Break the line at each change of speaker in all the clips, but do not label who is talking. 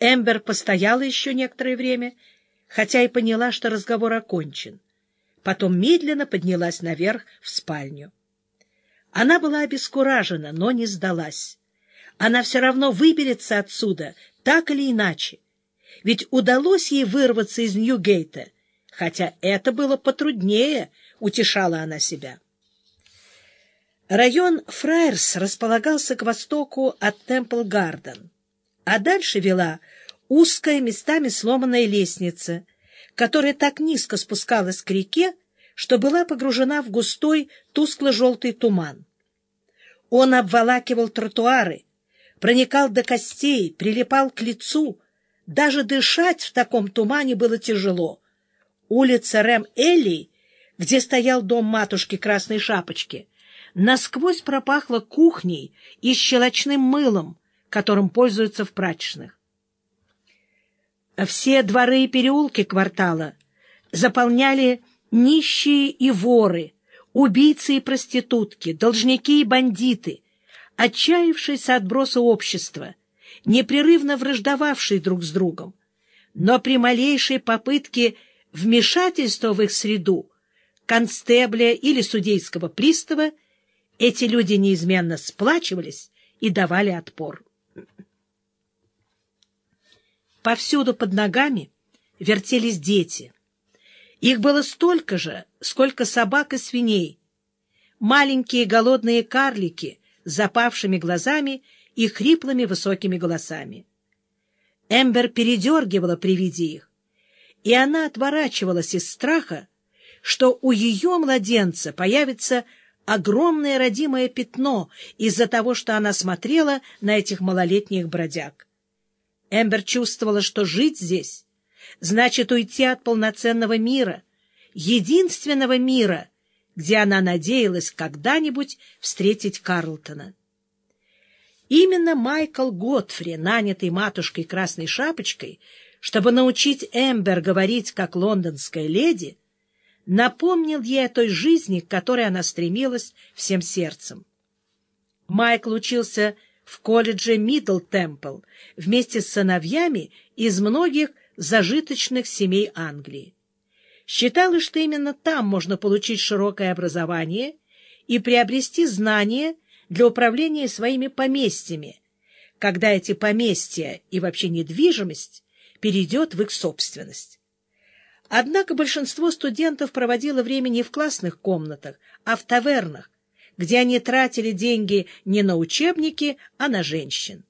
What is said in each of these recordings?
Эмбер постояла еще некоторое время, хотя и поняла, что разговор окончен. Потом медленно поднялась наверх в спальню. Она была обескуражена, но не сдалась. Она все равно выберется отсюда, так или иначе. Ведь удалось ей вырваться из Ньюгейта, хотя это было потруднее, утешала она себя. Район Фраерс располагался к востоку от Темпл-Гарден, а дальше вела узкая, местами сломанная лестница, которая так низко спускалась к реке, что была погружена в густой тускло-желтый туман. Он обволакивал тротуары, проникал до костей, прилипал к лицу. Даже дышать в таком тумане было тяжело. Улица Рэм-Элли, где стоял дом матушки Красной Шапочки, насквозь пропахла кухней и щелочным мылом, которым пользуются в прачечных. Все дворы и переулки квартала заполняли нищие и воры, убийцы и проститутки, должники и бандиты, отчаявшиеся отбросы общества, непрерывно враждовавшие друг с другом. Но при малейшей попытке вмешательства в их среду, констебля или судейского пристава, эти люди неизменно сплачивались и давали отпор. Повсюду под ногами вертелись дети. Их было столько же, сколько собак и свиней. Маленькие голодные карлики с запавшими глазами и хриплыми высокими голосами. Эмбер передергивала при виде их, и она отворачивалась из страха, что у ее младенца появится огромное родимое пятно из-за того, что она смотрела на этих малолетних бродяг. Эмбер чувствовала, что жить здесь значит уйти от полноценного мира, единственного мира, где она надеялась когда-нибудь встретить Карлтона. Именно Майкл Готфри, нанятый матушкой Красной Шапочкой, чтобы научить Эмбер говорить как лондонская леди, напомнил ей о той жизни, к которой она стремилась всем сердцем. Майкл учился в колледже Мидл Темпл вместе с сыновьями из многих зажиточных семей Англии. Считалось, что именно там можно получить широкое образование и приобрести знания для управления своими поместьями, когда эти поместья и вообще недвижимость перейдет в их собственность. Однако большинство студентов проводило время не в классных комнатах, а в тавернах, где они тратили деньги не на учебники, а на женщин.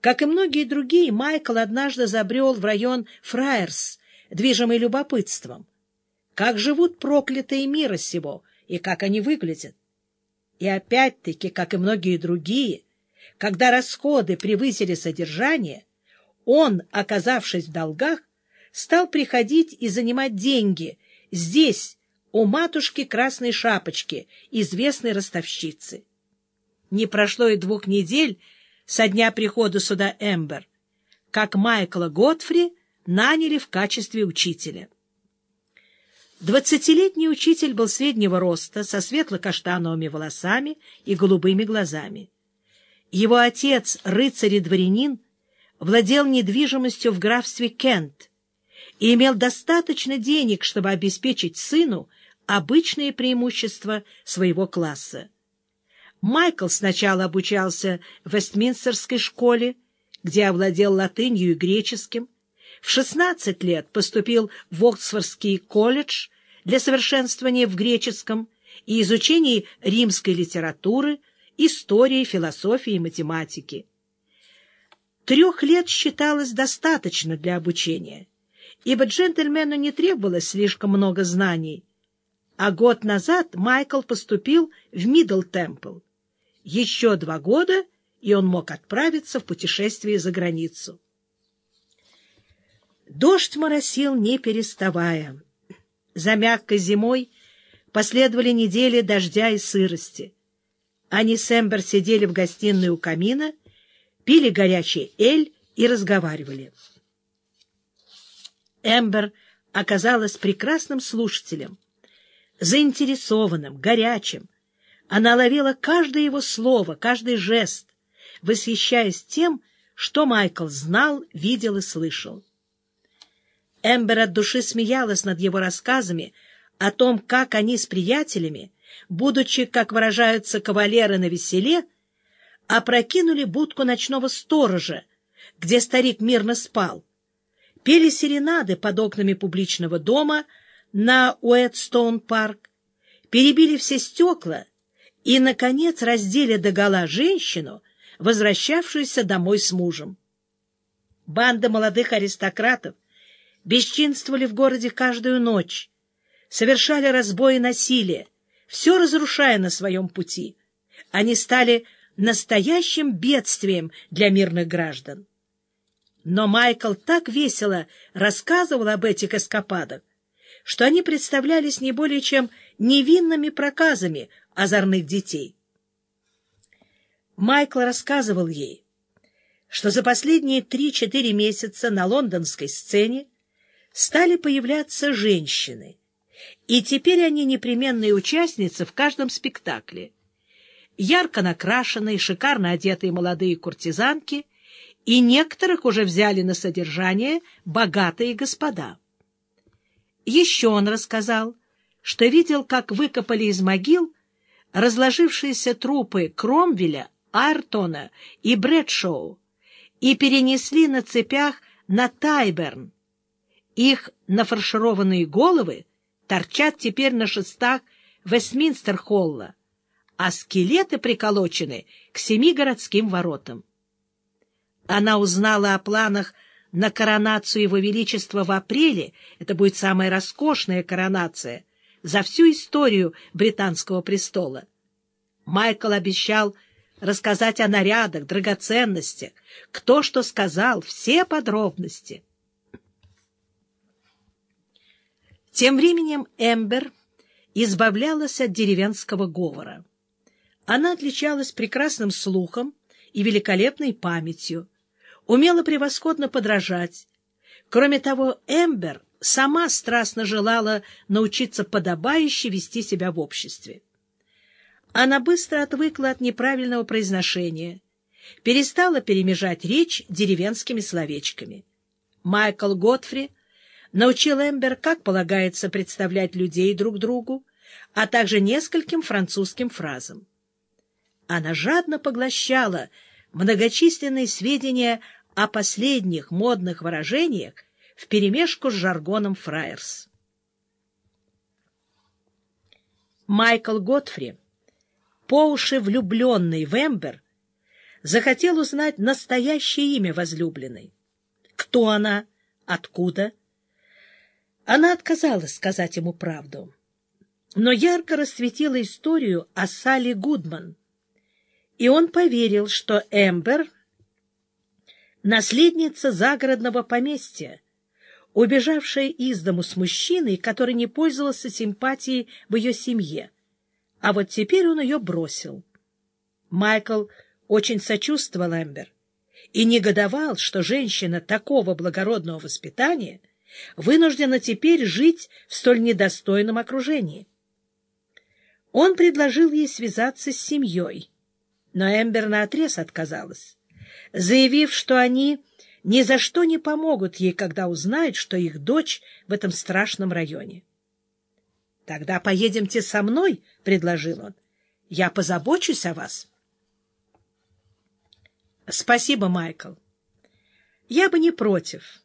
Как и многие другие, Майкл однажды забрел в район Фраерс, движимый любопытством. Как живут проклятые мира сего, и как они выглядят? И опять-таки, как и многие другие, когда расходы превысили содержание, он, оказавшись в долгах, стал приходить и занимать деньги здесь, у матушки Красной Шапочки, известной ростовщицы. Не прошло и двух недель, со дня прихода сюда Эмбер, как Майкла Готфри наняли в качестве учителя. Двадцатилетний учитель был среднего роста, со светло-каштановыми волосами и голубыми глазами. Его отец, рыцарь и дворянин, владел недвижимостью в графстве Кент и имел достаточно денег, чтобы обеспечить сыну обычные преимущества своего класса. Майкл сначала обучался в Вестминстерской школе, где овладел латынью и греческим. В 16 лет поступил в Оксфордский колледж для совершенствования в греческом и изучения римской литературы, истории, философии и математики. Трех лет считалось достаточно для обучения, ибо джентльмену не требовалось слишком много знаний, а год назад Майкл поступил в Мидл Темпл. Еще два года, и он мог отправиться в путешествие за границу. Дождь моросил, не переставая. За мягкой зимой последовали недели дождя и сырости. Они с Эмбер сидели в гостиной у камина, пили горячий эль и разговаривали. Эмбер оказалась прекрасным слушателем, заинтересованным, горячим, она ловила каждое его слово, каждый жест, восхищаясь тем, что Майкл знал, видел и слышал. Эмбер от души смеялась над его рассказами о том, как они с приятелями, будучи, как выражаются кавалеры на веселе, опрокинули будку ночного сторожа, где старик мирно спал, пели серенады под окнами публичного дома на Уэдстоун-парк, перебили все стекла и, наконец, раздели догола женщину, возвращавшуюся домой с мужем. Банда молодых аристократов бесчинствовали в городе каждую ночь, совершали разбой и насилие, все разрушая на своем пути. Они стали настоящим бедствием для мирных граждан. Но Майкл так весело рассказывал об этих эскападах, что они представлялись не более чем невинными проказами озорных детей. Майкл рассказывал ей, что за последние три-четыре месяца на лондонской сцене стали появляться женщины, и теперь они непременные участницы в каждом спектакле. Ярко накрашенные, шикарно одетые молодые куртизанки, и некоторых уже взяли на содержание богатые господа. Еще он рассказал, что видел, как выкопали из могил разложившиеся трупы Кромвеля, Артона и Брэдшоу и перенесли на цепях на Тайберн. Их нафаршированные головы торчат теперь на шестах Вестминстер-холла, а скелеты приколочены к семи городским воротам. Она узнала о планах на коронацию Его Величества в апреле, это будет самая роскошная коронация, за всю историю британского престола. Майкл обещал рассказать о нарядах, драгоценностях, кто что сказал, все подробности. Тем временем Эмбер избавлялась от деревенского говора. Она отличалась прекрасным слухом и великолепной памятью, умела превосходно подражать. Кроме того, Эмбер сама страстно желала научиться подобающе вести себя в обществе. Она быстро отвыкла от неправильного произношения, перестала перемежать речь деревенскими словечками. Майкл Готфри научил Эмбер, как полагается представлять людей друг другу, а также нескольким французским фразам. Она жадно поглощала многочисленные сведения о последних модных выражениях вперемешку с жаргоном фраерс. Майкл Готфри, по уши влюбленный в Эмбер, захотел узнать настоящее имя возлюбленной. Кто она? Откуда? Она отказалась сказать ему правду, но ярко расцветила историю о Салли Гудман, и он поверил, что Эмбер — наследница загородного поместья, убежавшая из дому с мужчиной, который не пользовался симпатией в ее семье, а вот теперь он ее бросил. Майкл очень сочувствовал Эмбер и негодовал, что женщина такого благородного воспитания вынуждена теперь жить в столь недостойном окружении. Он предложил ей связаться с семьей, но Эмбер наотрез отказалась, заявив, что они ни за что не помогут ей, когда узнают, что их дочь в этом страшном районе. — Тогда поедемте со мной, — предложил он. — Я позабочусь о вас. — Спасибо, Майкл. Я бы не против,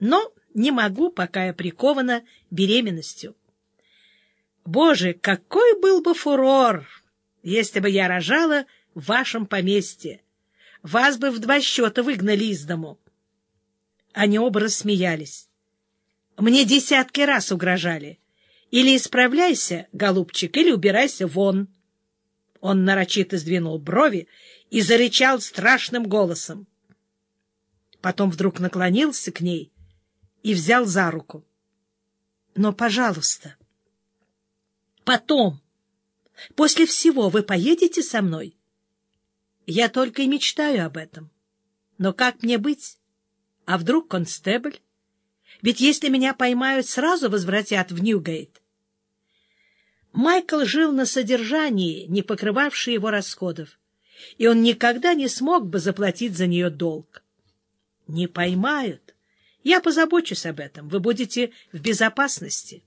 но не могу, пока я прикована беременностью. Боже, какой был бы фурор, если бы я рожала в вашем поместье! Вас бы в два счета выгнали из дому. Они оба рассмеялись. Мне десятки раз угрожали. Или исправляйся, голубчик, или убирайся вон. Он нарочито сдвинул брови и зарычал страшным голосом. Потом вдруг наклонился к ней и взял за руку. — Но, пожалуйста, потом, после всего, вы поедете со мной? Я только и мечтаю об этом. Но как мне быть? А вдруг констебль? Ведь если меня поймают, сразу возвратят в Ньюгейт. Майкл жил на содержании, не покрывавшее его расходов, и он никогда не смог бы заплатить за нее долг. Не поймают. Я позабочусь об этом. Вы будете в безопасности.